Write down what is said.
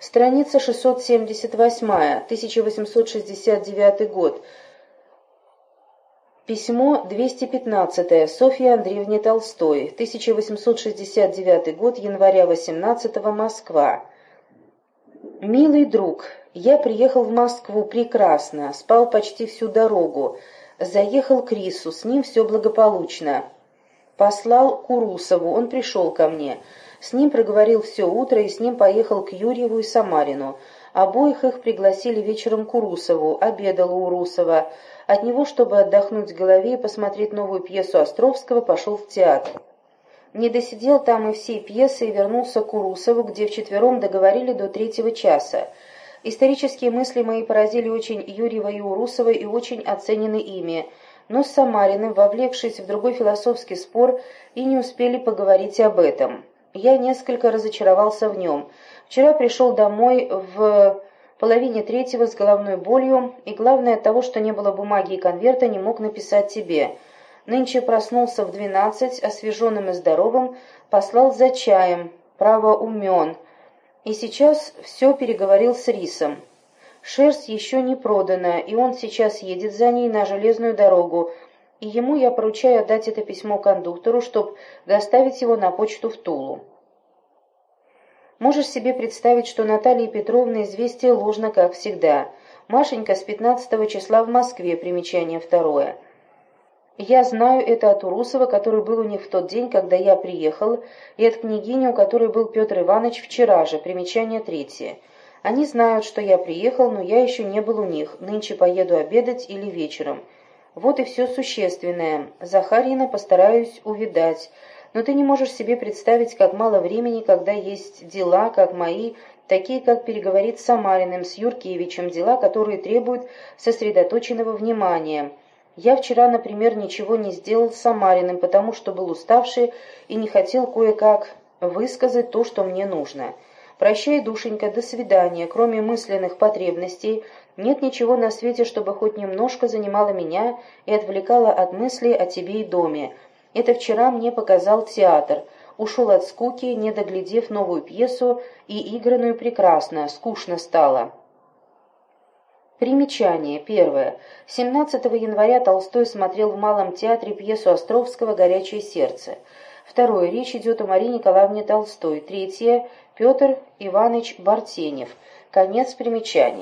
Страница 678, 1869 год. Письмо 215 Софье Андреевне Толстой, 1869 год, января 18 Москва. «Милый друг, я приехал в Москву прекрасно, спал почти всю дорогу, заехал к Рису, с ним все благополучно. Послал Курусову, он пришел ко мне». С ним проговорил все утро и с ним поехал к Юрьеву и Самарину. Обоих их пригласили вечером к Урусову, обедал у Урусова. От него, чтобы отдохнуть в голове и посмотреть новую пьесу Островского, пошел в театр. Не досидел там и всей пьесы и вернулся к Урусову, где вчетвером договорили до третьего часа. Исторические мысли мои поразили очень Юрьева и Урусова и очень оценены ими, но с Самариным, вовлекшись в другой философский спор, и не успели поговорить об этом. Я несколько разочаровался в нем. Вчера пришел домой в половине третьего с головной болью, и главное от того, что не было бумаги и конверта, не мог написать тебе. Нынче проснулся в двенадцать, освеженным и здоровым, послал за чаем, право умен. И сейчас все переговорил с Рисом. Шерсть еще не продана, и он сейчас едет за ней на железную дорогу, и ему я поручаю отдать это письмо кондуктору, чтобы доставить его на почту в Тулу. Можешь себе представить, что Наталья Петровна известие ложно, как всегда. Машенька с 15 числа в Москве, примечание второе. Я знаю это от Урусова, который был у них в тот день, когда я приехал, и от княгини, у которой был Петр Иванович вчера же, примечание третье. Они знают, что я приехал, но я еще не был у них, нынче поеду обедать или вечером. Вот и все существенное. Захарина постараюсь увидать. Но ты не можешь себе представить, как мало времени, когда есть дела, как мои, такие как переговорить с Самариным, с Юркевичем, дела, которые требуют сосредоточенного внимания. Я вчера, например, ничего не сделал с Самариным, потому что был уставший и не хотел кое-как высказать то, что мне нужно. Прощай, душенька, до свидания. Кроме мысленных потребностей, нет ничего на свете, чтобы хоть немножко занимало меня и отвлекало от мыслей о тебе и доме. Это вчера мне показал театр. Ушел от скуки, не доглядев новую пьесу, и игранную прекрасно, скучно стало. Примечание. Первое. 17 января Толстой смотрел в Малом театре пьесу Островского «Горячее сердце». Второе. Речь идет о Марине Николаевне Толстой. Третье. Петр Иванович Бартенев. Конец примечаний.